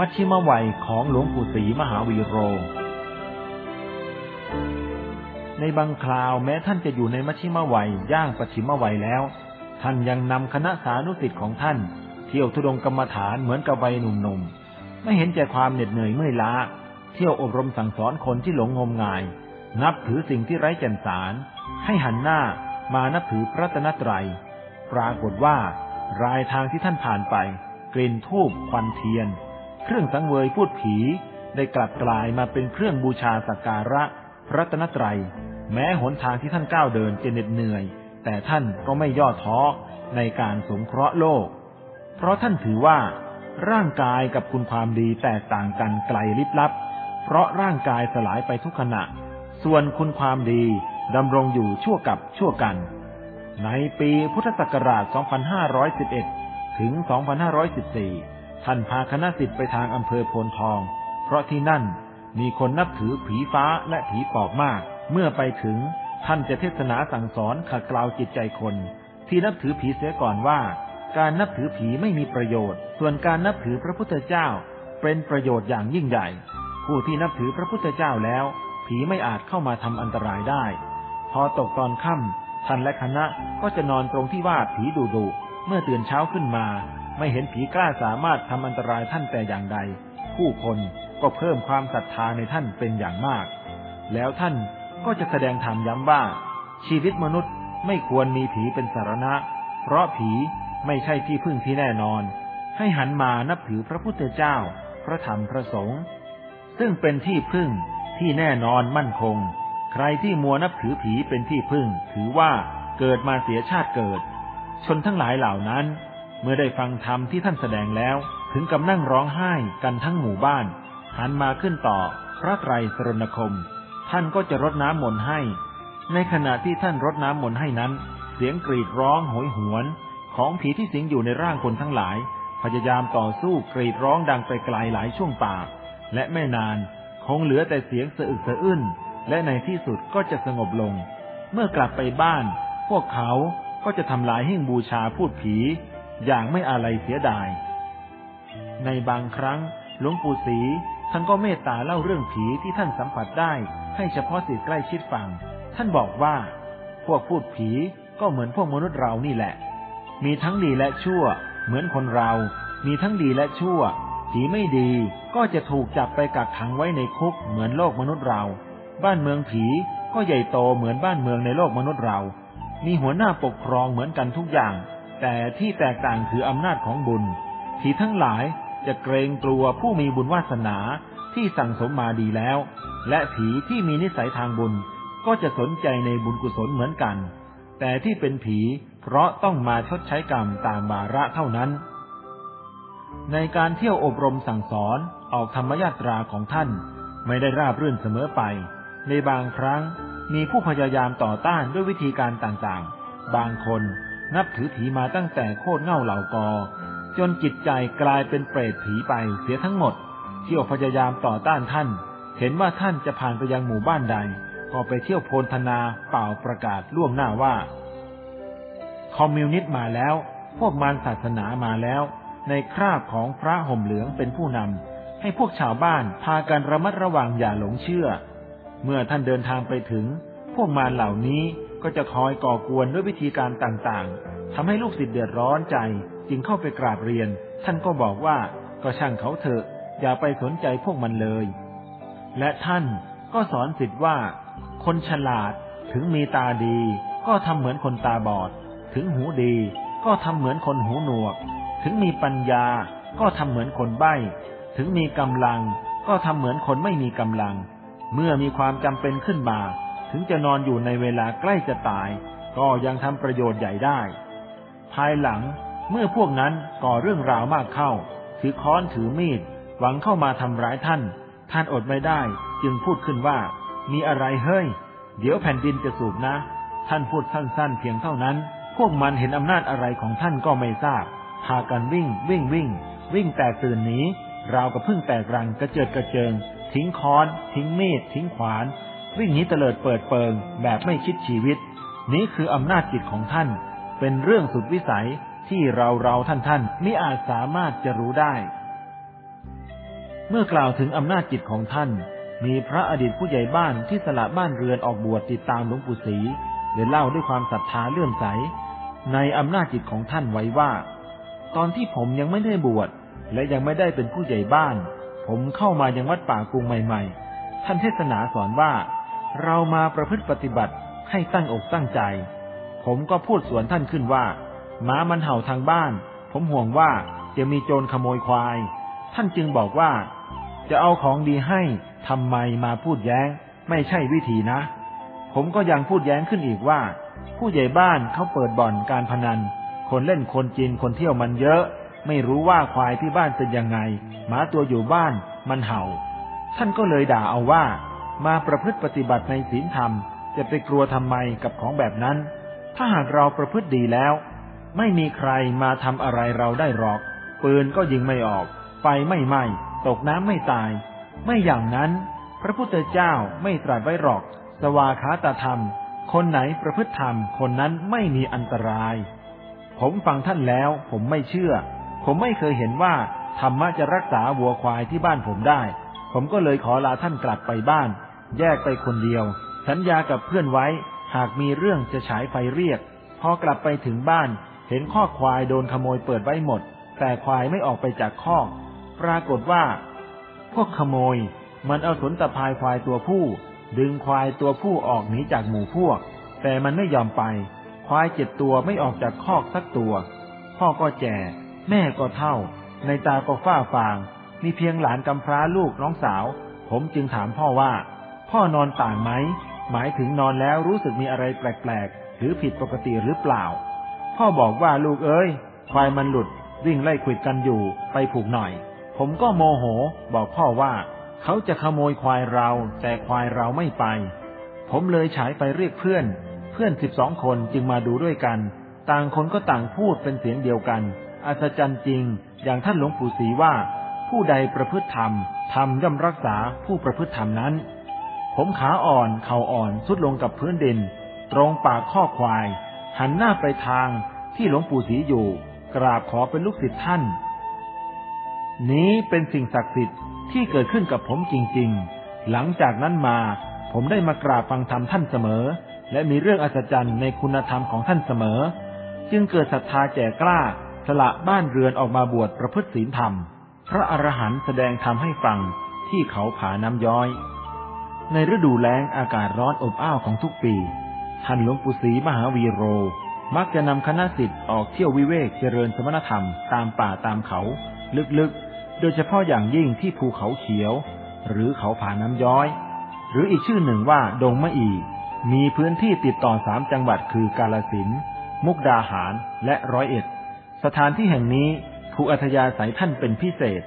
มัชชิมวัยของหลวงปู่ศรีมหาวีโร ในบางคราวแม้ท่านจะอยู่ในมัชชิมวัยย่างปชิมวัยแล้ว ท่านยังนำคณะสานุสิ์ของท่าน เที่ยวทุดงกรรมฐานเหมือนกับวัยหนุ่มๆ ไม่เห็นแก่ความเหน็ดเหนื่อยเมื่อยล้า เที่ยวอบรมสั่งสอนคนที่หลงงมงาย นับถือสิ่งที่ไร้แก่นสาร ให้หันหน้ามานับถือพระตนตรัย ปรากฏว่า รายทางที่ท่านผ่านไป กลิ่นทูบควันเทียน เครื่องสังเวยพูดผี ได้กลับกลายมาเป็นเครื่องบูชาสักการะพระตนตรัย แม้หนทางที่ท่านก้าวเดินจะเหน็ดเหนื่อย แต่ท่านก็ไม่ย่อท้อในการสงเคราะห์โลก เพราะท่านถือว่า ร่างกายกับคุณความดีแตกต่างกันไกลลิบลับ เพราะร่างกายสลายไปทุกขณะ ส่วนคุณความดีดำรงอยู่ชั่วกับชั่วกัน ในปีพุทธศักราช 2511 ถึง 2514 ท่านพาคณะสิทธิ์ไปทางอำเภอโพนทอง เพราะที่นั่นมีคนนับถือผีฟ้าและผีปอบมาก เมื่อไปถึงท่านจะเทศนาสั่งสอนขัดเกลาจิตใจคน ที่นับถือผีเสียก่อนว่า การนับถือผีไม่มีประโยชน์ ส่วนการนับถือพระพุทธเจ้า เป็นประโยชน์อย่างยิ่งใหญ่ ผู้ที่นับถือพระพุทธเจ้าแล้ว ผีไม่อาจเข้ามาทำอันตรายได้ พอตกตอนค่ำท่านและคณะก็จะนอนตรงที่ว่าผีดุดุเมื่อตื่นเช้าขึ้นมา ไม่เห็นผีกล้าสามารถทำอันตรายท่านแต่อย่างใด ผู้คนก็เพิ่มความศรัทธาในท่านเป็นอย่างมาก แล้วท่านก็จะแสดงธรรมย้ำว่า ชีวิตมนุษย์ไม่ควรมีผีเป็นสารณะ เพราะผีไม่ใช่ที่พึ่งที่แน่นอน ให้หันมานับถือพระพุทธเจ้า พระธรรมพระสงฆ์ซึ่งเป็นที่พึ่งที่แน่นอนมั่นคง ใครที่มัวนับถือผีเป็นที่พึ่ง ถือว่าเกิดมาเสียชาติเกิด ชนทั้งหลายเหล่านั้น เมื่อได้ฟังธรรมที่ท่านแสดงแล้ว ถึงกับนั่งร้องไห้กันทั้งหมู่บ้าน หันมาขึ้นต่อ พระไตรสรณคม ท่านก็จะรดน้ำมนต์ให้ ในขณะที่ท่านรดน้ำมนต์ให้นั้น เสียงกรีดร้องโหยหวน ของผีที่สิงอยู่ในร่างคนทั้งหลาย พยายามต่อสู้กรีดร้องดังไปไกลหลายช่วงป่า และไม่นาน คงเหลือแต่เสียงสะอึกสะอื้นและในที่สุดก็จะสงบลง เมื่อกลับไปบ้าน พวกเขาก็จะทำลายหิ้งบูชาพูดผี อย่างไม่อะไรเสียดาย ในบางครั้งหลวงปู่ศรีท่านก็เมตตาเล่าเรื่องผีที่ท่านสัมผัสได้ ให้เฉพาะสิทธิใกล้ชิดฟัง ท่านบอกว่า พวกพูดผีก็เหมือนพวกมนุษย์เรานี่แหละ มีทั้งดีและชั่ว เหมือนคนเรา มีทั้งดีและชั่ว ผีไม่ดีก็จะถูกจับไปกักขังไว้ในคุกเหมือนโลกมนุษย์เรา บ้านเมืองผีก็ใหญ่โตเหมือนบ้านเมืองในโลกมนุษย์เรา มีหัวหน้าปกครองเหมือนกันทุกอย่าง แต่ที่แตกต่างคืออำนาจของบุญ ผีทั้งหลายจะเกรงกลัวผู้มีบุญวาสนาที่สั่งสมมาดีแล้ว และผีที่มีนิสัยทางบุญก็จะสนใจในบุญกุศลเหมือนกัน แต่ที่เป็นผีเพราะต้องมาชดใช้กรรมตามบาระเท่านั้น ในการเที่ยวอบรมสั่งสอนออกธรรมยาตราของท่านไม่ได้ราบรื่นเสมอไป ในบางครั้งมีผู้พยายามต่อต้านด้วยวิธีการต่างๆ บางคน นับถือผีมาตั้งแต่โคตรเง่าเหล่ากอ จนจิตใจกลายเป็นเปรตผีไปเสียทั้งหมด เที่ยวพยายามต่อต้านท่าน เห็นว่าท่านจะผ่านไปยังหมู่บ้านใด ก็ไปเที่ยวโพลธนาเป่าประกาศล่วงหน้าว่า คอมมิวนิสต์มาแล้ว พวกมารศาสนามาแล้ว ในคราบของพระห่มเหลืองเป็นผู้นำให้พวกชาวบ้านพากันระมัดระวังอย่าหลงเชื่อ เมื่อท่านเดินทางไปถึง พวกมารเหล่านี้ ก็จะคอยก่อกวนด้วยวิธีการต่างๆทำให้ลูกศิษย์เดือดร้อนใจ จึงเข้าไปกราบเรียน ท่านก็บอกว่าก็ช่างเขาเถอะ อย่าไปสนใจพวกมันเลย และท่านก็สอนศิษย์ว่า คนฉลาดถึงมีตาดี ก็ทำเหมือนคนตาบอด ถึงหูดี ก็ทำเหมือนคนหูหนวก ถึงมีปัญญา ก็ทำเหมือนคนใบ้ ถึงมีกำลัง ก็ทำเหมือนคนไม่มีกำลัง เมื่อมีความจำเป็นขึ้นมา ถึงจะนอนอยู่ในเวลาใกล้จะตาย ก็ยังทำประโยชน์ใหญ่ได้ ภายหลังเมื่อพวกนั้นก่อเรื่องราวมากเข้า ถือค้อนถือมีด หวังเข้ามาทำร้ายท่าน ท่านอดไม่ได้ จึงพูดขึ้นว่า มีอะไรเฮ้ย เดี๋ยวแผ่นดินจะสูบนะ ท่านพูดสั้นๆ เพียงเท่านั้น พวกมันเห็นอำนาจอะไรของท่านก็ไม่ทราบ พากันวิ่ง วิ่งวิ่ง วิ่งแตกตื่นหนีราวกับพึ่งแตกรังกระเจิดกระเจิง ทิ้งค้อน ทิ้งมีด ทิ้งขวาน วิ่งหนีเตลิดเปิดเปิงแบบไม่คิดชีวิต นี้คืออำนาจจิตของท่าน เป็นเรื่องสุดวิสัยที่เราเราท่านท่านมิอาจสามารถจะรู้ได้ เมื่อกล่าวถึงอำนาจจิตของท่าน มีพระอดีตผู้ใหญ่บ้านที่สละบ้านเรือนออกบวชติดตามหลวงปู่ศรีได้เล่าด้วยความศรัทธาเลื่อมใส ในอำนาจจิตของท่านไว้ว่า ตอนที่ผมยังไม่ได้บวชและยังไม่ได้เป็นผู้ใหญ่บ้าน ผมเข้ามายังวัดป่ากรุงใหม่ ๆ ท่านเทศนาสอนว่า เรามาประพฤติปฏิบัติให้ตั้งอกตั้งใจ ผมก็พูดสวนท่านขึ้นว่าหมามันเห่าทางบ้าน ผมห่วงว่าจะมีโจรขโมยควาย ท่านจึงบอกว่า จะเอาของดีให้ทำไมมาพูดแย้ง ไม่ใช่วิธีนะ ผมก็ยังพูดแย้งขึ้นอีกว่า ผู้ใหญ่บ้านเขาเปิดบ่อนการพนัน คนเล่นคนจีนคนเที่ยวมันเยอะ ไม่รู้ว่าควายที่บ้านเป็นยังไงหมาตัวอยู่บ้านมันเห่า ท่านก็เลยด่าเอาว่า มาประพฤติปฏิบัติในศีลธรรม จะไปกลัวทำไมกับของแบบนั้น ถ้าหากเราประพฤติดีแล้ว ไม่มีใครมาทำอะไรเราได้หรอก ปืนก็ยิงไม่ออก ไฟไม่ไหม้ ตกน้ำไม่ตาย ไม่อย่างนั้น พระพุทธเจ้าไม่ตรัสไว้หรอก สวาขาตธรรม คนไหนประพฤติธรรม คนนั้นไม่มีอันตราย ผมฟังท่านแล้ว ผมไม่เชื่อ ผมไม่เคยเห็นว่าธรรมะจะรักษาวัวควายที่บ้านผมได้ ผมก็เลยขอลาท่านกลับไปบ้าน แยกไปคนเดียว สัญญากับเพื่อนไว้ หากมีเรื่องจะฉายไฟเรียก พอกลับไปถึงบ้าน เห็นข้อควายโดนขโมยเปิดไว้หมด แต่ควายไม่ออกไปจากคอกปรากฏว่า พวกขโมย มันเอาสนตะพายควายตัวผู้ ดึงควายตัวผู้ออกหนีจากหมู่พวก แต่มันไม่ยอมไป ควายเจ็ดตัวไม่ออกจากคอกสักตัว พ่อก็แก่แม่ก็เท่า ในตาก็ฝ้าฟาง มีเพียงหลานกำพร้าลูกน้องสาว ผมจึงถามพ่อว่า พ่อนอนต่างไหม หมายถึงนอนแล้วรู้สึกมีอะไรแปลกๆ หรือผิดปกติหรือเปล่า พ่อบอกว่าลูกเอ้ย ควายมันหลุด วิ่งไล่ขวิดกันอยู่ ไปผูกหน่อย ผมก็โมโห บอกพ่อว่า เขาจะขโมยควายเรา แต่ควายเราไม่ไป ผมเลยฉายไปเรียกเพื่อน เพื่อนสิบสองคนจึงมาดูด้วยกัน ต่างคนก็ต่างพูดเป็นเสียงเดียวกัน อัศจรรย์จริง อย่างท่านหลวงปู่ศรีว่า ผู้ใดประพฤติธรรมธรรมย่อมรักษาผู้ประพฤติธรรมนั้น ผมขาอ่อนเข่าอ่อนสุดลงกับพื้นดิน ตรงปากข้อควาย หันหน้าไปทางที่หลวงปู่ศรีอยู่ กราบขอเป็นลูกศิษย์ท่าน นี้เป็นสิ่งศักดิ์สิทธิ์ที่เกิดขึ้นกับผมจริง ๆ หลังจากนั้นมาผมได้มากราบฟังธรรมท่านเสมอ และมีเรื่องอัศจรรย์ในคุณธรรมของท่านเสมอ จึงเกิดศรัทธาแก่กล้า สละบ้านเรือนออกมาบวชประพฤติศีลธรรม พระอรหันต์แสดงธรรมให้ฟังที่เขาผาน้ำย้อย ในฤดูแล้งอากาศร้อนอบอ้าวของทุกปี ท่านหลวงปู่ศรีมหาวีโร มักจะนำคณะสิทธิ์ออกเที่ยววิเวกเจริญสมณธรรมตามป่าตามเขา ลึกๆ โดยเฉพาะอย่างยิ่งที่ภูเขาเขียว หรือเขาผาน้ำย้อย หรืออีกชื่อหนึ่งว่าดงมะอี มีพื้นที่ติดต่อสามจังหวัดคือกาลสิน มุกดาหาร และร้อยเอ็ด สถานที่แห่งนี้ผูอัธยาศัยท่านเป็นพิเศษ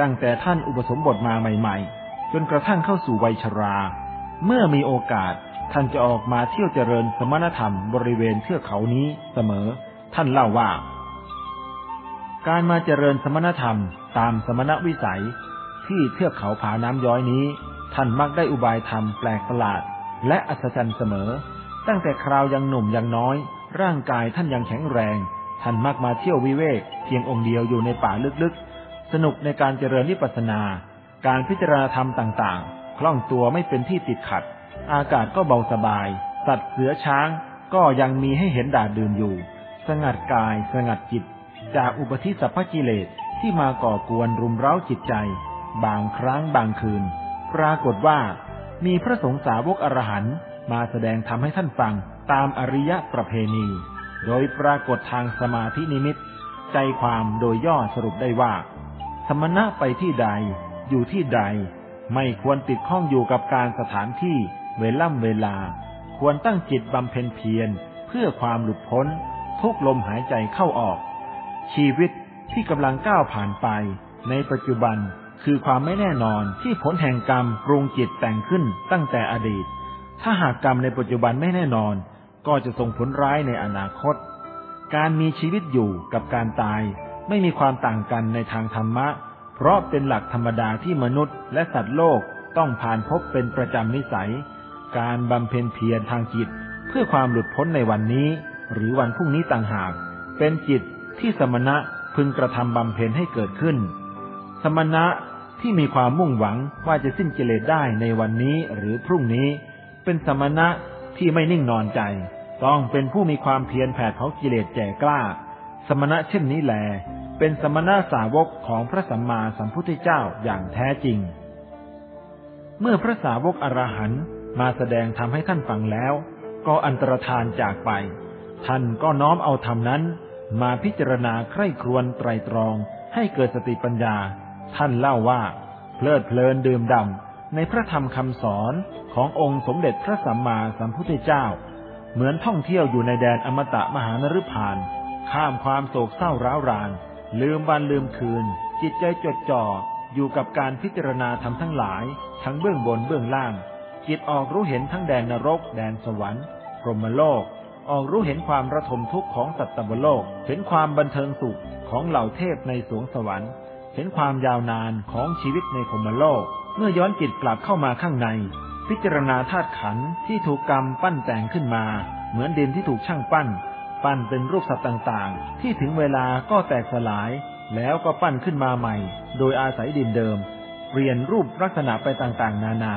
ตั้งแต่ท่านอุปสมบทมาใหม่ ๆ จนกระทั่งเข้าสู่วัยชรา เมื่อมีโอกาสท่านจะออกมาเที่ยวเจริญสมณธรรมบริเวณเทือกเขานี้เสมอ ท่านเล่าว่า การมาเจริญสมณธรรมตามสมณวิสัย ที่เทือกเขาผาน้ำย้อยนี้ ท่านมักได้อุบายธรรมแปลกประหลาด และอัศจรรย์เสมอ ตั้งแต่คราวยังหนุ่มยังน้อย ร่างกายท่านยังแข็งแรง ท่านมักมาเที่ยววิเวก เพียงองค์เดียวอยู่ในป่าลึกๆ สนุกในการเจริญนิพพานา การพิจารณาธรรมต่างๆ คล่องตัวไม่เป็นที่ติดขัด อากาศก็เบาสบาย สัตว์เสือช้างก็ยังมีให้เห็นดาดดื่นอยู่ สงัดกายสงัดจิต จากอุปธิสัพพกิเลสที่มาก่อกวนรุมเร้าจิตใจ บางครั้งบางคืน ปรากฏว่า มีพระสงฆ์สาวกอรหันต์มาแสดงธรรมให้ท่านฟังตามอริยประเพณี โดยปรากฏทางสมาธินิมิต ใจความโดยย่อสรุปได้ว่า สมณะไปที่ใด อยู่ที่ใด ไม่ควรติดข้องอยู่กับการสถานที่เวล่ำเวลา ควรตั้งจิตบำเพ็ญเพียรเพื่อความหลุดพ้น ทุกลมหายใจเข้าออก ชีวิตที่กำลังก้าวผ่านไป ในปัจจุบันคือความไม่แน่นอนที่ผลแห่งกรรมปรุงจิตแต่งขึ้นตั้งแต่อดีต ถ้าหากกรรมในปัจจุบันไม่แน่นอน ก็จะส่งผลร้ายในอนาคต การมีชีวิตอยู่กับการตายไม่มีความต่างกันในทางธรรมะ เพราะเป็นหลักธรรมดาที่มนุษย์และสัตว์โลกต้องผ่านพบเป็นประจำนิสัย การบำเพ็ญเพียรทางจิต เพื่อความหลุดพ้นในวันนี้ หรือวันพรุ่งนี้ต่างหาก เป็นจิตที่สมณะพึงกระทำบำเพ็ญให้เกิดขึ้น สมณะที่มีความมุ่งหวังว่าจะสิ้นกิเลสได้ในวันนี้หรือพรุ่งนี้ เป็นสมณะที่ไม่นิ่งนอนใจ ต้องเป็นผู้มีความเพียรแผดเผากิเลสแก่กล้า สมณะเช่นนี้แหล เป็นสมณะสาวกของพระสัมมาสัมพุทธเจ้าอย่างแท้จริง เมื่อพระสาวกอรหันต์มาแสดงทำให้ท่านฟังแล้ว ก็อันตรธานจากไป ท่านก็น้อมเอาธรรมนั้น มาพิจารณาใคร่ครวญไตรตรองให้เกิดสติปัญญา ท่านเล่าว่า เพลิดเพลินดื่มด่ำในพระธรรมคำสอนขององค์สมเด็จพระสัมมาสัมพุทธเจ้า เหมือนท่องเที่ยวอยู่ในแดนอมตะมหานรพาน ข้ามความโศกเศร้าร้าวราน ลืมวันลืมคืน จิตใจจดจ่ออยู่กับการพิจารณาธรรมทั้งหลาย ทั้งเบื้องบนเบื้องล่าง จิตออกรู้เห็นทั้งแดนนรก แดนสวรรค์พรหมโลก ออกรู้เห็นความระทมทุกข์ของสัตว์บโลก เห็นความบันเทิงสุขของเหล่าเทพในสวงสวรรค์ เห็นความยาวนานของชีวิตในพรหมโลก เมื่อย้อนจิตกลับเข้ามาข้างใน พิจารณาธาตุขันธ์ที่ถูกกรรมปั้นแต่งขึ้นมา เหมือนดินที่ถูกช่างปั้น ปั้นเป็นรูปสัตว์ต่างๆ ที่ถึงเวลาก็แตกสลาย แล้วก็ปั้นขึ้นมาใหม่ โดยอาศัยดินเดิม เปลี่ยนรูปลักษณะไปต่างๆ นานา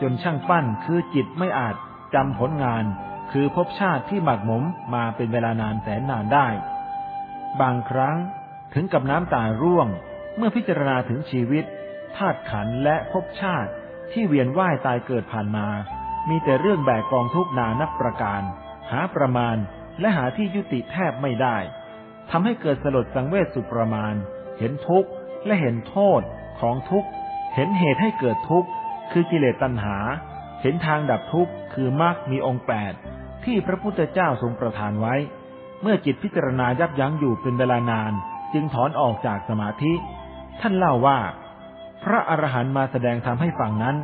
จนช่างปั้นคือจิตไม่อาจจำผลงาน คือภพชาติที่หมักหมมมาเป็นเวลานานแสนนานได้ บางครั้งถึงกับน้ำตาร่วง เมื่อพิจารณาถึงชีวิตธาตุขันและภพชาติที่เวียนว่ายตายเกิดผ่านมา มีแต่เรื่องแบกกองทุกนานับประการ หาประมาณ และหาที่ยุติแทบไม่ได้ทำให้เกิดสลดสังเวชสุดประมาณ เห็นทุกข์และเห็นโทษของทุกข์เห็นเหตุให้เกิดทุกข์คือกิเลสตัณหา เห็นทางดับทุกข์คือมรรคมีองค์แปดที่พระพุทธเจ้าทรงประทานไว้ เมื่อจิตพิจารณายับยั้งอยู่เป็นเวลานาน จึงถอนออกจากสมาธิ ท่านเล่าว่า พระอรหันต์มาแสดงธรรมให้ฟังนั้น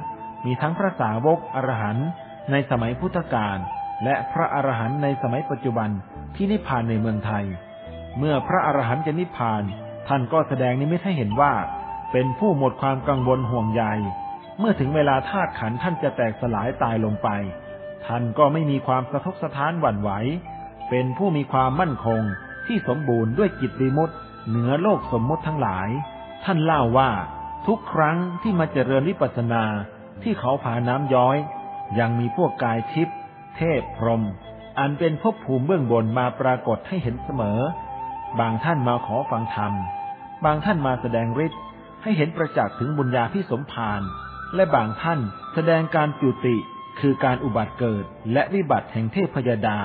มีทั้งพระสาวกอรหันต์ในสมัยพุทธกาล และพระอรหันต์ในสมัยปัจจุบันที่นิพพานในเมืองไทย เมื่อพระอรหันต์จะนิพพาน ท่านก็แสดงนิมิตให้เห็นว่า เป็นผู้หมดความกังวลห่วงใย เมื่อถึงเวลาธาตุขันท่านจะแตกสลายตายลงไป ท่านก็ไม่มีความสะทกสะท้านหวั่นไหว เป็นผู้มีความมั่นคงที่สมบูรณ์ด้วยจิตวิมุตติเหนือโลกสมมุติทั้งหลาย ท่านเล่าว่าทุกครั้งที่มาเจริญวิปัสสนาที่เขาผาน้ำย้อย ยังมีพวกกายทิพย์ เทพพรหมอันเป็นภพภูมิเบื้องบนมาปรากฏให้เห็นเสมอ บางท่านมาขอฟังธรรม บางท่านมาแสดงฤทธิ์ให้เห็นประจักษ์ถึงบุญญาพิสมภารและบางท่านแสดงการจุติคือการอุบัติเกิด และวิบัติแห่งเทพพยาดา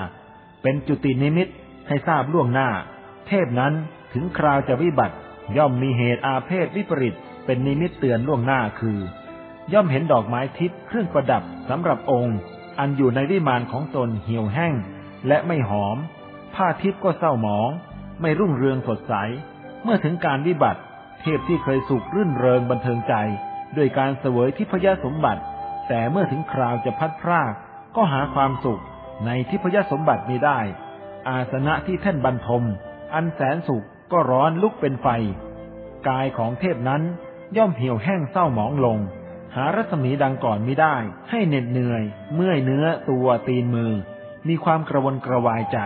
เป็นจุตินิมิตให้ทราบล่วงหน้า เทพนั้นถึงคราวจะวิบัติ ย่อมมีเหตุอาเพศวิปริตเป็นนิมิตเตือนล่วงหน้าคือ ย่อมเห็นดอกไม้ทิพย์เครื่องประดับสำหรับองค์ อันอยู่ในวิมานของตนเหี่ยวแห้ง และไม่หอม ผ้าทิพย์ก็เศร้าหมอง ไม่รุ่งเรืองสดใส เมื่อถึงการวิบัติ เทพที่เคยสุขรื่นเริงบันเทิงใจ ด้วยการเสวยทิพยสมบัติ แต่เมื่อถึงคราวจะพัดพราก ก็หาความสุขในทิพยสมบัติไม่ได้ อาสนะที่แท่นบรรทม อันแสนสุขก็ร้อนลุกเป็นไฟ กายของเทพนั้นย่อมเหี่ยวแห้งเศร้าหมองลง หารัศมีดังก่อนไม่ได้ ให้เหน็ดเหนื่อย เมื่อยเนื้อตัวตีนมือ มีความกระวนกระวายใจ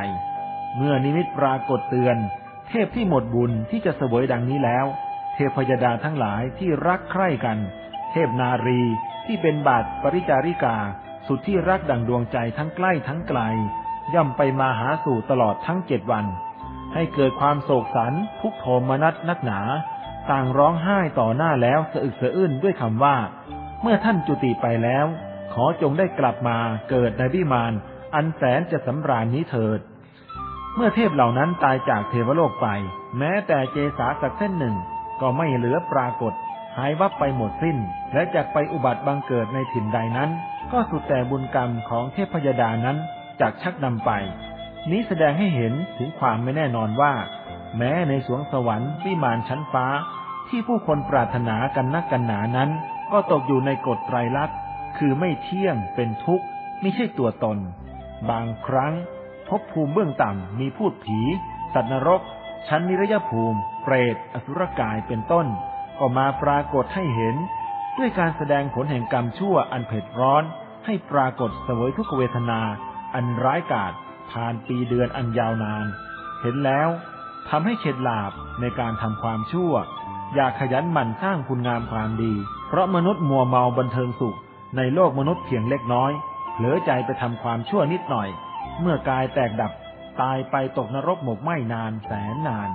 เมื่อนิมิตปรากฏเตือน เทพที่หมดบุญที่จะเสวยดังนี้แล้ว เทพพยดาทั้งหลายที่รักใคร่กัน เทพนารีที่เป็นบาทปริจาริกา สุดที่รักดังดวงใจทั้งใกล้ทั้งไกล ย่อมไปมาหาสู่ตลอดทั้งเจ็ดวัน ให้เกิดความโศกสันทุกโทมนัสนักหนา ต่างร้องไห้ต่อหน้าแล้วสะอึกสะอื้นด้วยคำว่า เมื่อท่านจุติไปแล้ว ขอจงได้กลับมาเกิดในวิมาน อันแสนจะสำราญนี้เถิด เมื่อเทพเหล่านั้นตายจากเทวโลกไป แม้แต่เจสาสักเส้นหนึ่ง ก็ไม่เหลือปรากฏ หายวับไปหมดสิ้น และจากไปอุบัติบังเกิดในถิ่นใดนั้น ก็สุดแต่บุญกรรมของเทพพยดานั้นจากชักนำไป นี้แสดงให้เห็นถึงความไม่แน่นอนว่า แม้ในสวงสวรรค์วิมานชั้นฟ้า ที่ผู้คนปรารถนากันนักกันหนานั้น ก็ตกอยู่ในกฎไตรลักษณ์คือไม่เที่ยงเป็นทุกข์ไม่ใช่ตัวตน บางครั้งภพภูมิเบื้องต่ำมีพูดผี สัตว์นรก ชั้นนิรยภูมิ เปรต อสุรกายเป็นต้น ก็มาปรากฏให้เห็น ด้วยการแสดงผลแห่งกรรมชั่วอันเผ็ดร้อน ให้ปรากฏเสวยทุกเวทนา อันร้ายกาจผ่านปีเดือนอันยาวนาน เห็นแล้วทำให้เข็ดหลาบในการทำความชั่ว อยากขยันหมั่นสร้างคุณงามความดี ราะมนุษย์มัวเมาบันเทิงสุข ในโลกมนุษย์เพียงเล็กน้อย เผลอใจไปทำความชั่วนิดหน่อย เมื่อกายแตกดับ ตายไปตกนรกหมกไหม้นานแสนนาน